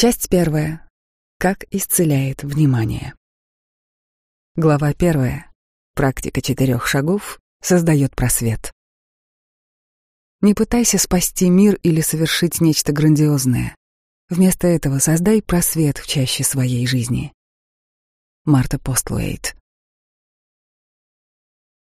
Часть первая. Как исцеляет внимание. Глава первая. Практика четырех шагов создает просвет. Не пытайся спасти мир или совершить нечто грандиозное. Вместо этого создай просвет в чаще своей жизни. Марта Постлуэйт.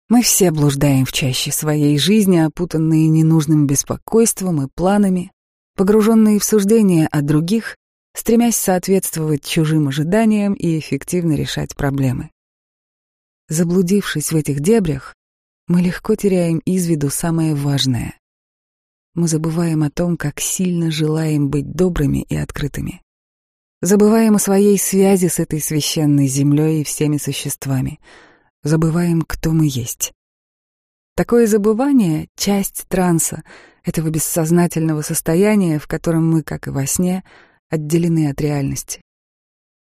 Мы все блуждаем в чаще своей жизни, опутанные ненужным беспокойством и планами, погруженные в суждения о других стремясь соответствовать чужим ожиданиям и эффективно решать проблемы. Заблудившись в этих дебрях, мы легко теряем из виду самое важное. Мы забываем о том, как сильно желаем быть добрыми и открытыми. Забываем о своей связи с этой священной землей и всеми существами. Забываем, кто мы есть. Такое забывание — часть транса, этого бессознательного состояния, в котором мы, как и во сне, — отделены от реальности.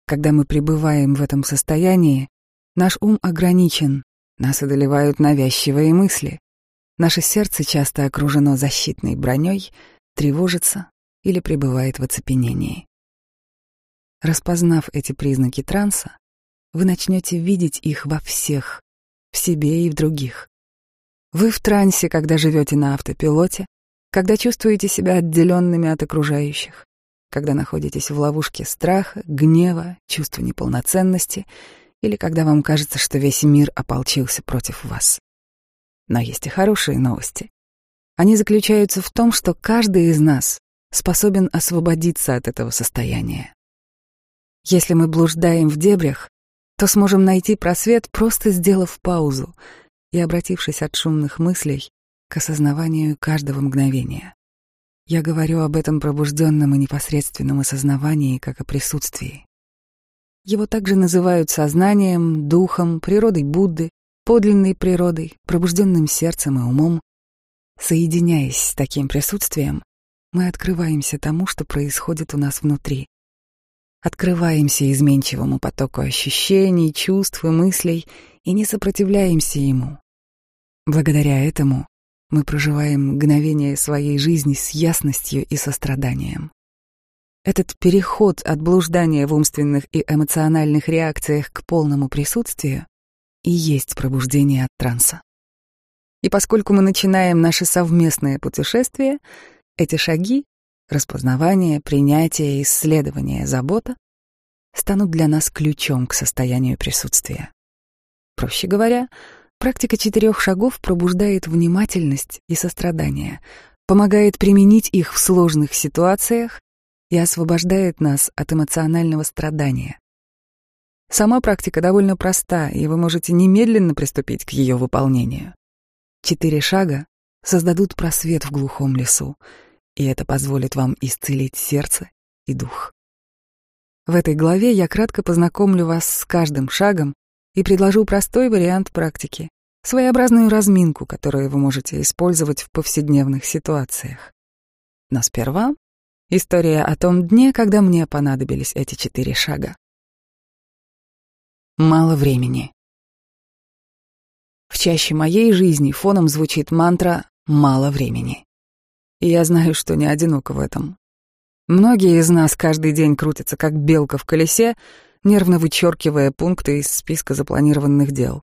Когда мы пребываем в этом состоянии, наш ум ограничен, нас одолевают навязчивые мысли. Наше сердце часто окружено защитной броней, тревожится или пребывает в оцепенении. Распознав эти признаки транса, вы начнете видеть их во всех, в себе и в других. Вы в трансе, когда живете на автопилоте, когда чувствуете себя отделенными от окружающих когда находитесь в ловушке страха, гнева, чувства неполноценности или когда вам кажется, что весь мир ополчился против вас. Но есть и хорошие новости. Они заключаются в том, что каждый из нас способен освободиться от этого состояния. Если мы блуждаем в дебрях, то сможем найти просвет, просто сделав паузу и обратившись от шумных мыслей к осознаванию каждого мгновения. Я говорю об этом пробужденном и непосредственном осознавании, как о присутствии. Его также называют сознанием, духом, природой Будды, подлинной природой, пробужденным сердцем и умом. Соединяясь с таким присутствием, мы открываемся тому, что происходит у нас внутри. Открываемся изменчивому потоку ощущений, чувств и мыслей и не сопротивляемся ему. Благодаря этому мы проживаем мгновение своей жизни с ясностью и состраданием. Этот переход от блуждания в умственных и эмоциональных реакциях к полному присутствию и есть пробуждение от транса. И поскольку мы начинаем наше совместное путешествие, эти шаги — распознавание, принятие, исследование, забота — станут для нас ключом к состоянию присутствия. Проще говоря — Практика четырех шагов пробуждает внимательность и сострадание, помогает применить их в сложных ситуациях и освобождает нас от эмоционального страдания. Сама практика довольно проста, и вы можете немедленно приступить к ее выполнению. Четыре шага создадут просвет в глухом лесу, и это позволит вам исцелить сердце и дух. В этой главе я кратко познакомлю вас с каждым шагом и предложу простой вариант практики, своеобразную разминку, которую вы можете использовать в повседневных ситуациях. Но сперва история о том дне, когда мне понадобились эти четыре шага. Мало времени. В чаще моей жизни фоном звучит мантра «мало времени». И я знаю, что не одиноко в этом. Многие из нас каждый день крутятся как белка в колесе, нервно вычеркивая пункты из списка запланированных дел.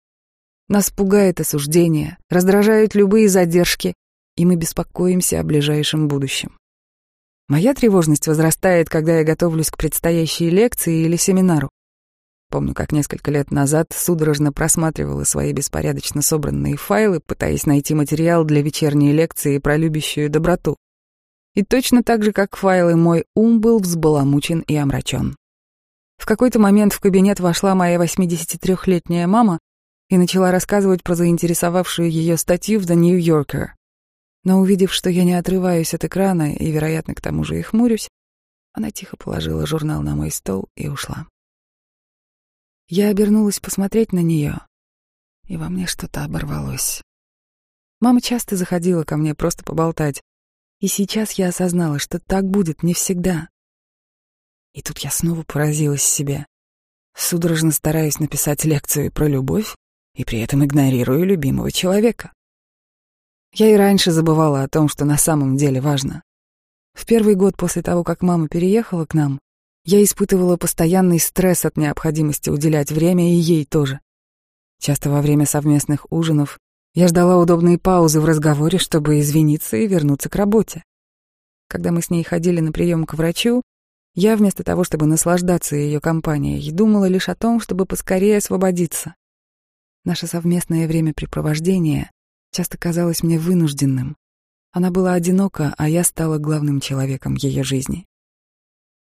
Нас пугает осуждение, раздражают любые задержки, и мы беспокоимся о ближайшем будущем. Моя тревожность возрастает, когда я готовлюсь к предстоящей лекции или семинару. Помню, как несколько лет назад судорожно просматривала свои беспорядочно собранные файлы, пытаясь найти материал для вечерней лекции про любящую доброту. И точно так же, как файлы, мой ум был взбаламучен и омрачен. В какой-то момент в кабинет вошла моя 83-летняя мама и начала рассказывать про заинтересовавшую ее статью в The New Yorker. Но увидев, что я не отрываюсь от экрана и, вероятно, к тому же и хмурюсь, она тихо положила журнал на мой стол и ушла. Я обернулась посмотреть на нее, и во мне что-то оборвалось. Мама часто заходила ко мне просто поболтать, и сейчас я осознала, что так будет не всегда. И тут я снова поразилась себе. Судорожно стараюсь написать лекцию про любовь и при этом игнорирую любимого человека. Я и раньше забывала о том, что на самом деле важно. В первый год после того, как мама переехала к нам, Я испытывала постоянный стресс от необходимости уделять время и ей тоже. Часто во время совместных ужинов я ждала удобные паузы в разговоре, чтобы извиниться и вернуться к работе. Когда мы с ней ходили на прием к врачу, я вместо того, чтобы наслаждаться ее компанией, думала лишь о том, чтобы поскорее освободиться. Наше совместное времяпрепровождение часто казалось мне вынужденным. Она была одинока, а я стала главным человеком ее жизни.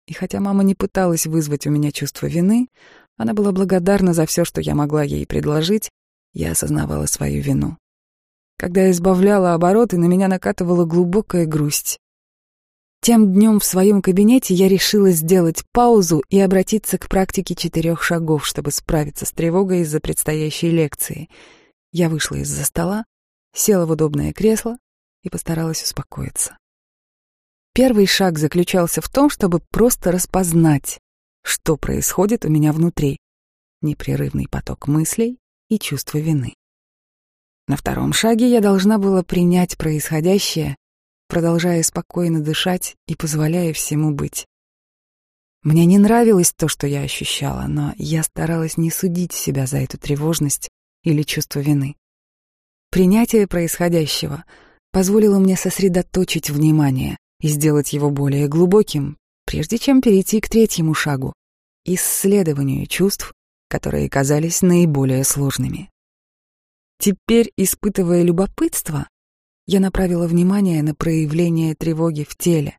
И хотя мама не пыталась вызвать у меня чувство вины, она была благодарна за все, что я могла ей предложить, я осознавала свою вину. Когда я избавляла обороты, на меня накатывала глубокая грусть. Тем днем в своем кабинете я решила сделать паузу и обратиться к практике четырех шагов, чтобы справиться с тревогой из-за предстоящей лекции. Я вышла из-за стола, села в удобное кресло и постаралась успокоиться. Первый шаг заключался в том, чтобы просто распознать, что происходит у меня внутри. Непрерывный поток мыслей и чувство вины. На втором шаге я должна была принять происходящее продолжая спокойно дышать и позволяя всему быть. Мне не нравилось то, что я ощущала, но я старалась не судить себя за эту тревожность или чувство вины. Принятие происходящего позволило мне сосредоточить внимание и сделать его более глубоким, прежде чем перейти к третьему шагу — исследованию чувств, которые казались наиболее сложными. Теперь, испытывая любопытство, я направила внимание на проявление тревоги в теле,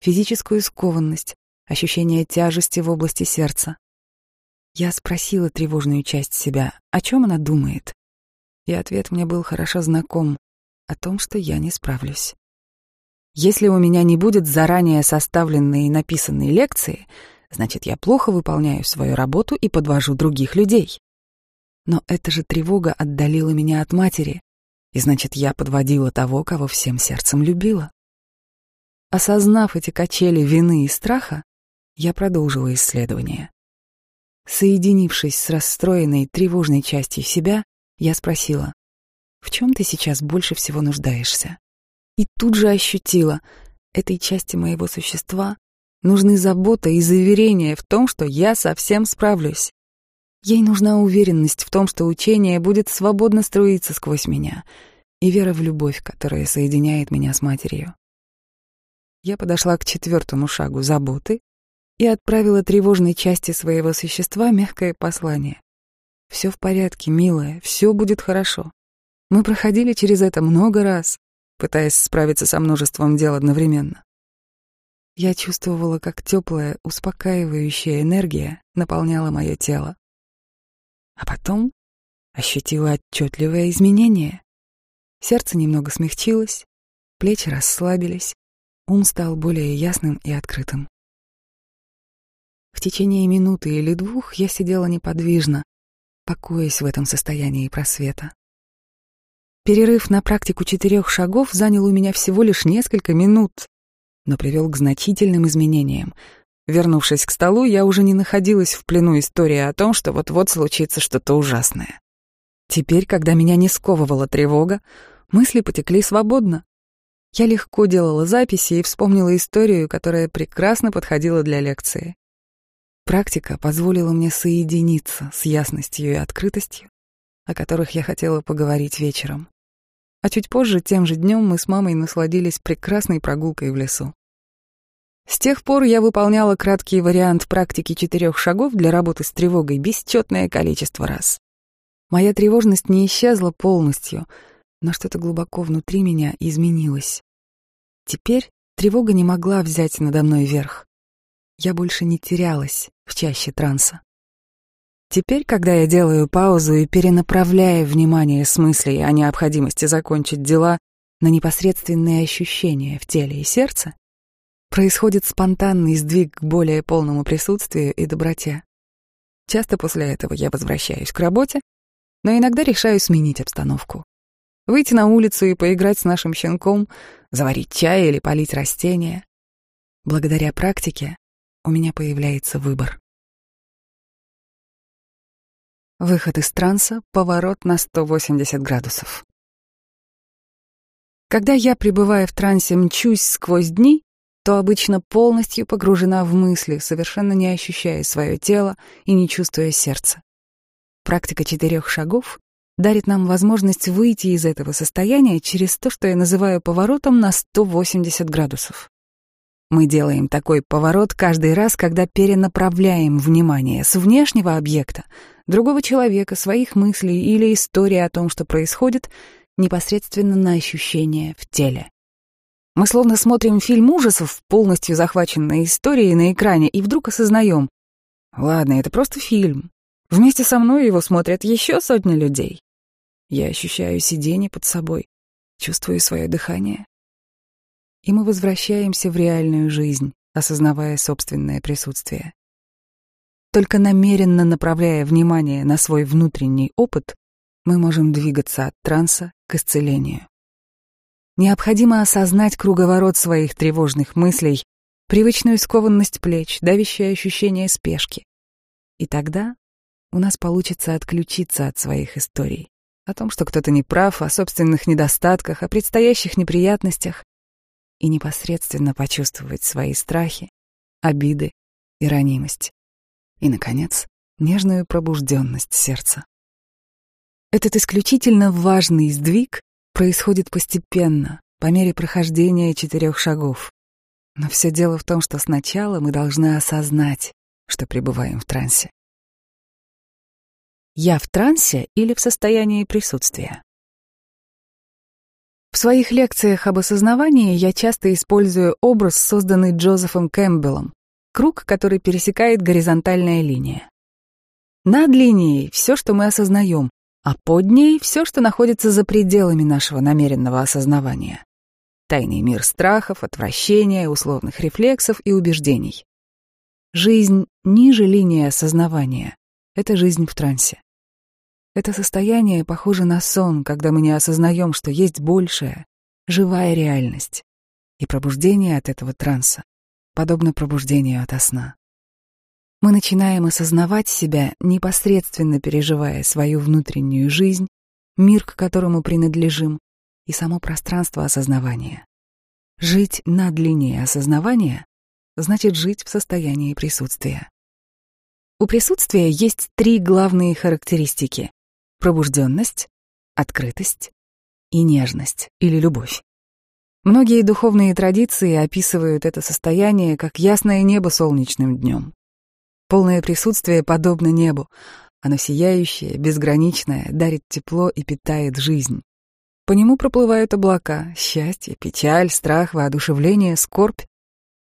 физическую скованность, ощущение тяжести в области сердца. Я спросила тревожную часть себя, о чем она думает. И ответ мне был хорошо знаком о том, что я не справлюсь. Если у меня не будет заранее составленной и написанной лекции, значит, я плохо выполняю свою работу и подвожу других людей. Но эта же тревога отдалила меня от матери, и значит, я подводила того, кого всем сердцем любила. Осознав эти качели вины и страха, я продолжила исследование. Соединившись с расстроенной, тревожной частью себя, я спросила, «В чем ты сейчас больше всего нуждаешься?» И тут же ощутила, этой части моего существа нужны забота и заверение в том, что я совсем справлюсь. Ей нужна уверенность в том, что учение будет свободно струиться сквозь меня, и вера в любовь, которая соединяет меня с матерью. Я подошла к четвертому шагу заботы и отправила тревожной части своего существа мягкое послание. «Все в порядке, милая, все будет хорошо. Мы проходили через это много раз, пытаясь справиться со множеством дел одновременно. Я чувствовала, как теплая, успокаивающая энергия наполняла мое тело. А потом ощутила отчетливое изменение. Сердце немного смягчилось, плечи расслабились, ум стал более ясным и открытым. В течение минуты или двух я сидела неподвижно, покоясь в этом состоянии просвета. Перерыв на практику четырех шагов занял у меня всего лишь несколько минут, но привел к значительным изменениям, Вернувшись к столу, я уже не находилась в плену истории о том, что вот-вот случится что-то ужасное. Теперь, когда меня не сковывала тревога, мысли потекли свободно. Я легко делала записи и вспомнила историю, которая прекрасно подходила для лекции. Практика позволила мне соединиться с ясностью и открытостью, о которых я хотела поговорить вечером. А чуть позже, тем же днем, мы с мамой насладились прекрасной прогулкой в лесу. С тех пор я выполняла краткий вариант практики четырех шагов для работы с тревогой бесчетное количество раз. Моя тревожность не исчезла полностью, но что-то глубоко внутри меня изменилось. Теперь тревога не могла взять надо мной верх. Я больше не терялась в чаще транса. Теперь, когда я делаю паузу и перенаправляю внимание с мыслей о необходимости закончить дела на непосредственные ощущения в теле и сердце, происходит спонтанный сдвиг к более полному присутствию и доброте. Часто после этого я возвращаюсь к работе, но иногда решаю сменить обстановку. Выйти на улицу и поиграть с нашим щенком, заварить чай или полить растения. Благодаря практике у меня появляется выбор. Выход из транса, поворот на 180 градусов. Когда я, пребывая в трансе, мчусь сквозь дни, то обычно полностью погружена в мысли, совершенно не ощущая свое тело и не чувствуя сердца. Практика четырех шагов дарит нам возможность выйти из этого состояния через то, что я называю поворотом на 180 градусов. Мы делаем такой поворот каждый раз, когда перенаправляем внимание с внешнего объекта, другого человека, своих мыслей или истории о том, что происходит, непосредственно на ощущения в теле. Мы словно смотрим фильм ужасов, полностью захваченной историей на экране, и вдруг осознаем, ладно, это просто фильм. Вместе со мной его смотрят еще сотни людей. Я ощущаю сидение под собой, чувствую свое дыхание. И мы возвращаемся в реальную жизнь, осознавая собственное присутствие. Только намеренно направляя внимание на свой внутренний опыт, мы можем двигаться от транса к исцелению. Необходимо осознать круговорот своих тревожных мыслей, привычную скованность плеч, давящее ощущение спешки. И тогда у нас получится отключиться от своих историй о том, что кто-то не прав, о собственных недостатках, о предстоящих неприятностях, и непосредственно почувствовать свои страхи, обиды и ранимость. И, наконец, нежную пробужденность сердца. Этот исключительно важный сдвиг происходит постепенно, по мере прохождения четырех шагов. Но все дело в том, что сначала мы должны осознать, что пребываем в трансе. Я в трансе или в состоянии присутствия? В своих лекциях об осознавании я часто использую образ, созданный Джозефом Кэмпбеллом, круг, который пересекает горизонтальная линия. Над линией — все, что мы осознаем, а под ней — все, что находится за пределами нашего намеренного осознавания. Тайный мир страхов, отвращения, условных рефлексов и убеждений. Жизнь ниже линии осознавания — это жизнь в трансе. Это состояние похоже на сон, когда мы не осознаем, что есть большая, живая реальность. И пробуждение от этого транса подобно пробуждению ото сна. Мы начинаем осознавать себя, непосредственно переживая свою внутреннюю жизнь, мир, к которому принадлежим, и само пространство осознавания. Жить над линией осознавания значит жить в состоянии присутствия. У присутствия есть три главные характеристики пробужденность, открытость и нежность или любовь. Многие духовные традиции описывают это состояние как ясное небо солнечным днем. Полное присутствие подобно небу. Оно сияющее, безграничное, дарит тепло и питает жизнь. По нему проплывают облака, счастье, печаль, страх, воодушевление, скорбь.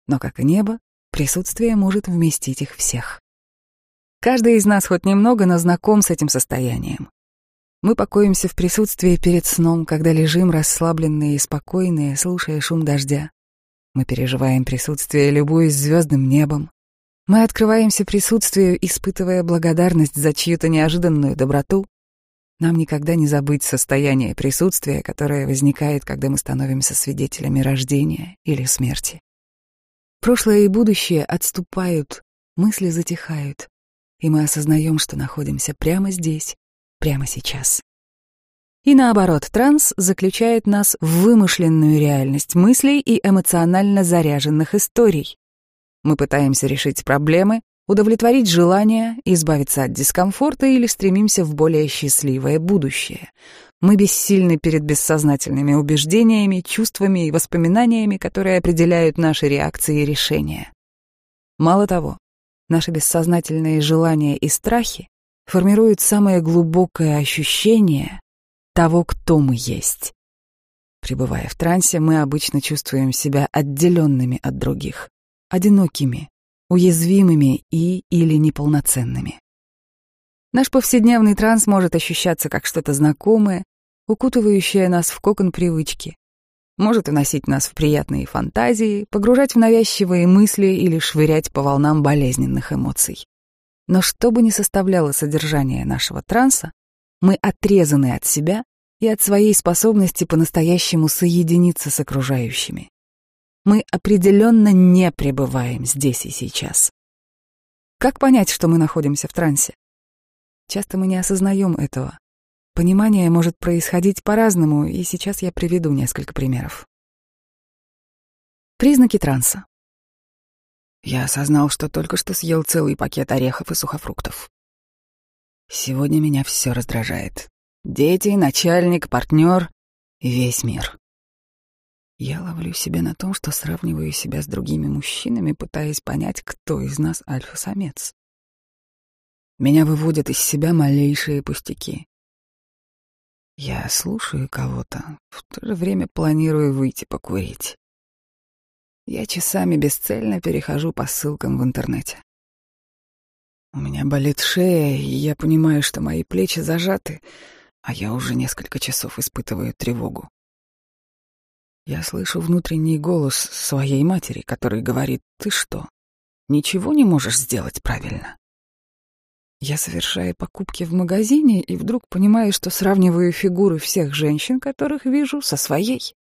Но, как и небо, присутствие может вместить их всех. Каждый из нас хоть немного, но знаком с этим состоянием. Мы покоимся в присутствии перед сном, когда лежим расслабленные и спокойные, слушая шум дождя. Мы переживаем присутствие, любуясь звездным небом. Мы открываемся присутствию, испытывая благодарность за чью-то неожиданную доброту. Нам никогда не забыть состояние присутствия, которое возникает, когда мы становимся свидетелями рождения или смерти. Прошлое и будущее отступают, мысли затихают, и мы осознаем, что находимся прямо здесь, прямо сейчас. И наоборот, транс заключает нас в вымышленную реальность мыслей и эмоционально заряженных историй. Мы пытаемся решить проблемы, удовлетворить желания, избавиться от дискомфорта или стремимся в более счастливое будущее. Мы бессильны перед бессознательными убеждениями, чувствами и воспоминаниями, которые определяют наши реакции и решения. Мало того, наши бессознательные желания и страхи формирует самое глубокое ощущение того, кто мы есть. Пребывая в трансе, мы обычно чувствуем себя отделенными от других, одинокими, уязвимыми и или неполноценными. Наш повседневный транс может ощущаться как что-то знакомое, укутывающее нас в кокон привычки, может уносить нас в приятные фантазии, погружать в навязчивые мысли или швырять по волнам болезненных эмоций. Но что бы ни составляло содержание нашего транса, мы отрезаны от себя и от своей способности по-настоящему соединиться с окружающими. Мы определенно не пребываем здесь и сейчас. Как понять, что мы находимся в трансе? Часто мы не осознаем этого. Понимание может происходить по-разному, и сейчас я приведу несколько примеров. Признаки транса. Я осознал, что только что съел целый пакет орехов и сухофруктов. Сегодня меня все раздражает. Дети, начальник, партнер весь мир. Я ловлю себя на том, что сравниваю себя с другими мужчинами, пытаясь понять, кто из нас альфа-самец. Меня выводят из себя малейшие пустяки. Я слушаю кого-то, в то же время планирую выйти покурить. Я часами бесцельно перехожу по ссылкам в интернете. У меня болит шея, и я понимаю, что мои плечи зажаты, а я уже несколько часов испытываю тревогу. Я слышу внутренний голос своей матери, который говорит, «Ты что, ничего не можешь сделать правильно?» Я совершаю покупки в магазине и вдруг понимаю, что сравниваю фигуры всех женщин, которых вижу, со своей.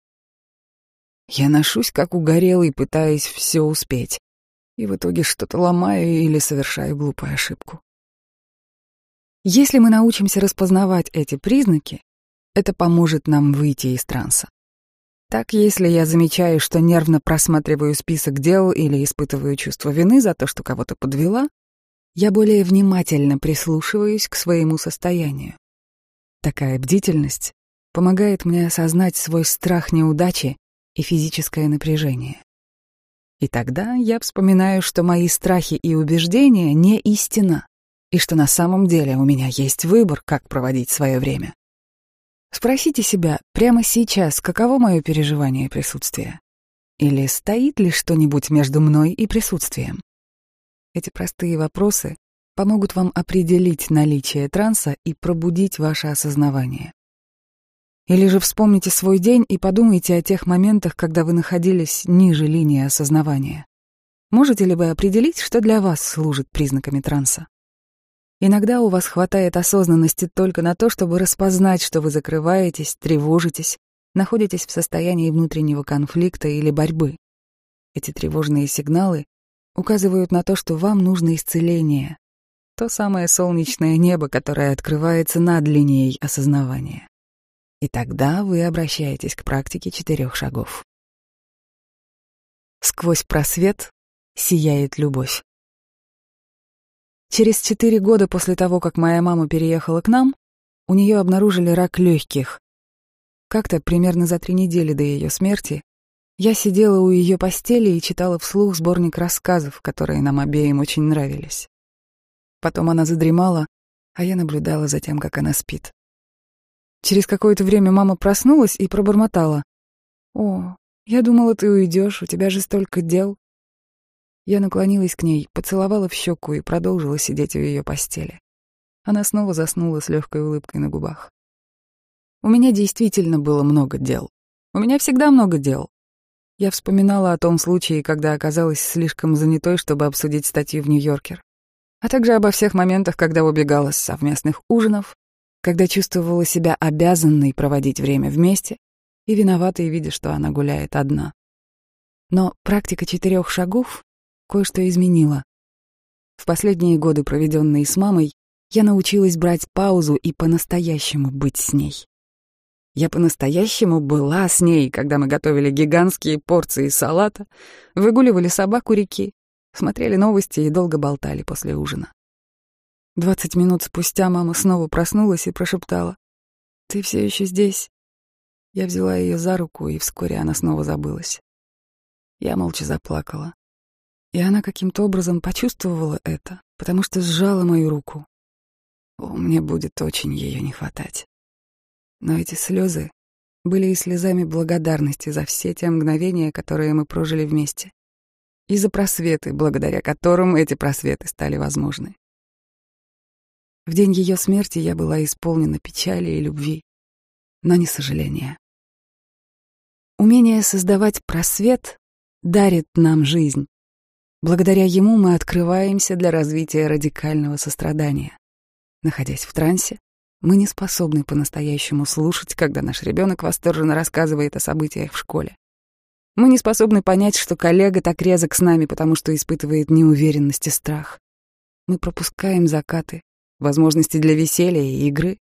Я ношусь как угорелый, пытаясь все успеть, и в итоге что-то ломаю или совершаю глупую ошибку. Если мы научимся распознавать эти признаки, это поможет нам выйти из транса. Так, если я замечаю, что нервно просматриваю список дел или испытываю чувство вины за то, что кого-то подвела, я более внимательно прислушиваюсь к своему состоянию. Такая бдительность помогает мне осознать свой страх неудачи и физическое напряжение. И тогда я вспоминаю, что мои страхи и убеждения не истина, и что на самом деле у меня есть выбор, как проводить свое время. Спросите себя прямо сейчас, каково мое переживание и присутствие? Или стоит ли что-нибудь между мной и присутствием? Эти простые вопросы помогут вам определить наличие транса и пробудить ваше осознавание. Или же вспомните свой день и подумайте о тех моментах, когда вы находились ниже линии осознавания. Можете ли вы определить, что для вас служит признаками транса? Иногда у вас хватает осознанности только на то, чтобы распознать, что вы закрываетесь, тревожитесь, находитесь в состоянии внутреннего конфликта или борьбы. Эти тревожные сигналы указывают на то, что вам нужно исцеление, то самое солнечное небо, которое открывается над линией осознавания. И тогда вы обращаетесь к практике четырех шагов. Сквозь просвет сияет любовь. Через четыре года после того, как моя мама переехала к нам, у нее обнаружили рак легких. Как-то примерно за три недели до ее смерти я сидела у ее постели и читала вслух сборник рассказов, которые нам обеим очень нравились. Потом она задремала, а я наблюдала за тем, как она спит. Через какое-то время мама проснулась и пробормотала. «О, я думала, ты уйдешь, у тебя же столько дел». Я наклонилась к ней, поцеловала в щеку и продолжила сидеть у ее постели. Она снова заснула с легкой улыбкой на губах. У меня действительно было много дел. У меня всегда много дел. Я вспоминала о том случае, когда оказалась слишком занятой, чтобы обсудить статью в Нью-Йоркер, а также обо всех моментах, когда убегала с совместных ужинов, когда чувствовала себя обязанной проводить время вместе и виноватой, видя, что она гуляет одна. Но практика четырех шагов кое-что изменила. В последние годы, проведенные с мамой, я научилась брать паузу и по-настоящему быть с ней. Я по-настоящему была с ней, когда мы готовили гигантские порции салата, выгуливали собаку реки, смотрели новости и долго болтали после ужина. Двадцать минут спустя мама снова проснулась и прошептала. «Ты все еще здесь?» Я взяла ее за руку, и вскоре она снова забылась. Я молча заплакала. И она каким-то образом почувствовала это, потому что сжала мою руку. О, мне будет очень ее не хватать. Но эти слезы были и слезами благодарности за все те мгновения, которые мы прожили вместе, и за просветы, благодаря которым эти просветы стали возможны. В день ее смерти я была исполнена печали и любви, но не сожаления. Умение создавать просвет дарит нам жизнь. Благодаря ему мы открываемся для развития радикального сострадания. Находясь в трансе, мы не способны по-настоящему слушать, когда наш ребенок восторженно рассказывает о событиях в школе. Мы не способны понять, что коллега так резок с нами, потому что испытывает неуверенность и страх. Мы пропускаем закаты, возможности для веселья и игры,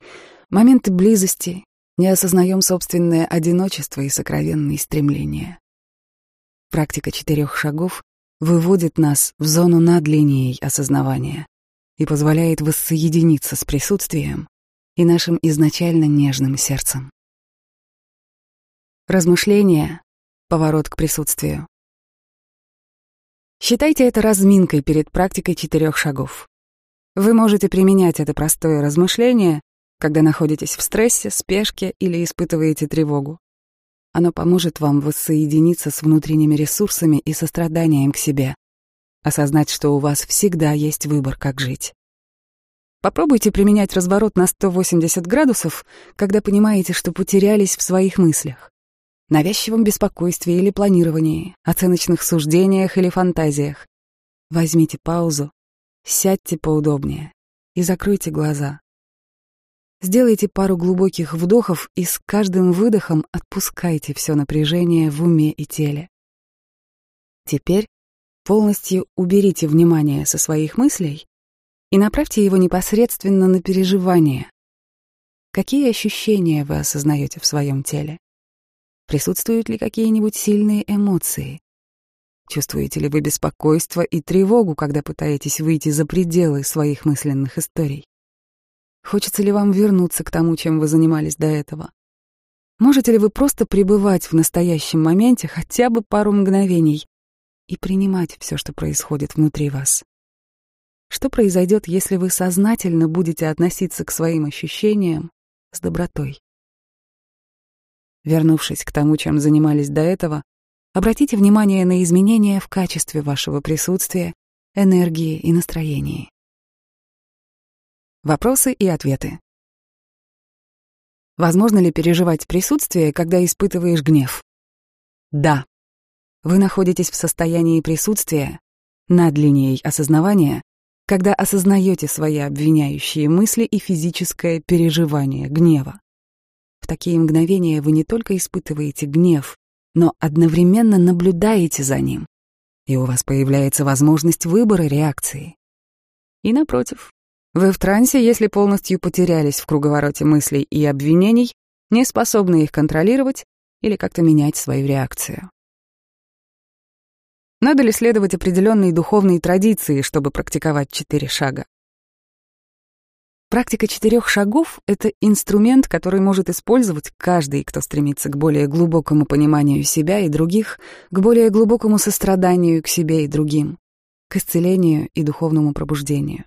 моменты близости, не осознаем собственное одиночество и сокровенные стремления. Практика четырех шагов выводит нас в зону над линией осознавания и позволяет воссоединиться с присутствием и нашим изначально нежным сердцем. Размышления — поворот к присутствию. Считайте это разминкой перед практикой четырех шагов. Вы можете применять это простое размышление, когда находитесь в стрессе, спешке или испытываете тревогу. Оно поможет вам воссоединиться с внутренними ресурсами и состраданием к себе, осознать, что у вас всегда есть выбор, как жить. Попробуйте применять разворот на 180 градусов, когда понимаете, что потерялись в своих мыслях, навязчивом беспокойстве или планировании, оценочных суждениях или фантазиях. Возьмите паузу, сядьте поудобнее и закройте глаза. Сделайте пару глубоких вдохов и с каждым выдохом отпускайте все напряжение в уме и теле. Теперь полностью уберите внимание со своих мыслей и направьте его непосредственно на переживания. Какие ощущения вы осознаете в своем теле? Присутствуют ли какие-нибудь сильные эмоции? Чувствуете ли вы беспокойство и тревогу, когда пытаетесь выйти за пределы своих мысленных историй? Хочется ли вам вернуться к тому, чем вы занимались до этого? Можете ли вы просто пребывать в настоящем моменте хотя бы пару мгновений и принимать все, что происходит внутри вас? Что произойдет, если вы сознательно будете относиться к своим ощущениям с добротой? Вернувшись к тому, чем занимались до этого, обратите внимание на изменения в качестве вашего присутствия, энергии и настроения. Вопросы и ответы. Возможно ли переживать присутствие, когда испытываешь гнев? Да. Вы находитесь в состоянии присутствия, над линией осознавания, когда осознаете свои обвиняющие мысли и физическое переживание гнева. В такие мгновения вы не только испытываете гнев, но одновременно наблюдаете за ним, и у вас появляется возможность выбора реакции. И напротив, вы в трансе, если полностью потерялись в круговороте мыслей и обвинений, не способны их контролировать или как-то менять свою реакцию. Надо ли следовать определенной духовной традиции, чтобы практиковать четыре шага? Практика четырех шагов — это инструмент, который может использовать каждый, кто стремится к более глубокому пониманию себя и других, к более глубокому состраданию к себе и другим, к исцелению и духовному пробуждению.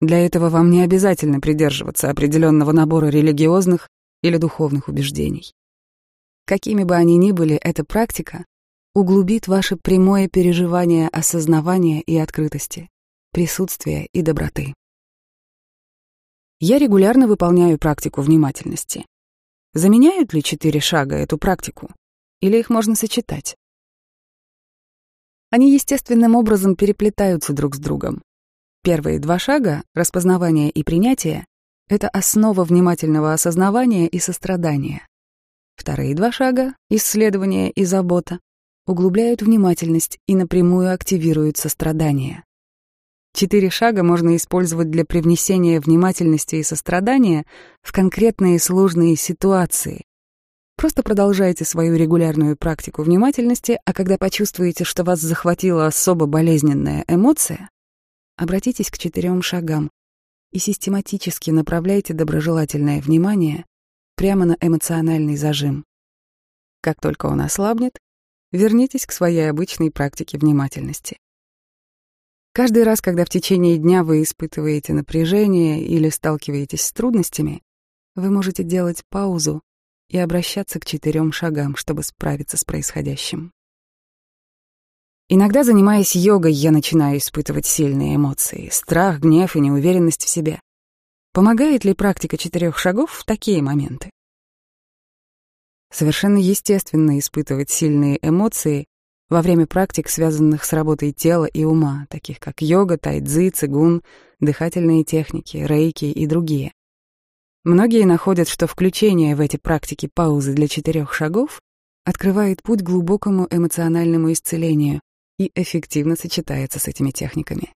Для этого вам не обязательно придерживаться определенного набора религиозных или духовных убеждений. Какими бы они ни были, эта практика углубит ваше прямое переживание осознавания и открытости, присутствия и доброты. Я регулярно выполняю практику внимательности. Заменяют ли четыре шага эту практику? Или их можно сочетать? Они естественным образом переплетаются друг с другом. Первые два шага — распознавание и принятие — это основа внимательного осознавания и сострадания. Вторые два шага — исследование и забота — углубляют внимательность и напрямую активируют сострадание. Четыре шага можно использовать для привнесения внимательности и сострадания в конкретные сложные ситуации. Просто продолжайте свою регулярную практику внимательности, а когда почувствуете, что вас захватила особо болезненная эмоция, Обратитесь к четырем шагам и систематически направляйте доброжелательное внимание прямо на эмоциональный зажим. Как только он ослабнет, вернитесь к своей обычной практике внимательности. Каждый раз, когда в течение дня вы испытываете напряжение или сталкиваетесь с трудностями, вы можете делать паузу и обращаться к четырем шагам, чтобы справиться с происходящим. Иногда, занимаясь йогой, я начинаю испытывать сильные эмоции — страх, гнев и неуверенность в себе. Помогает ли практика четырех шагов в такие моменты? Совершенно естественно испытывать сильные эмоции во время практик, связанных с работой тела и ума, таких как йога, тайцзи, цигун, дыхательные техники, рейки и другие. Многие находят, что включение в эти практики паузы для четырех шагов открывает путь глубокому эмоциональному исцелению, и эффективно сочетается с этими техниками.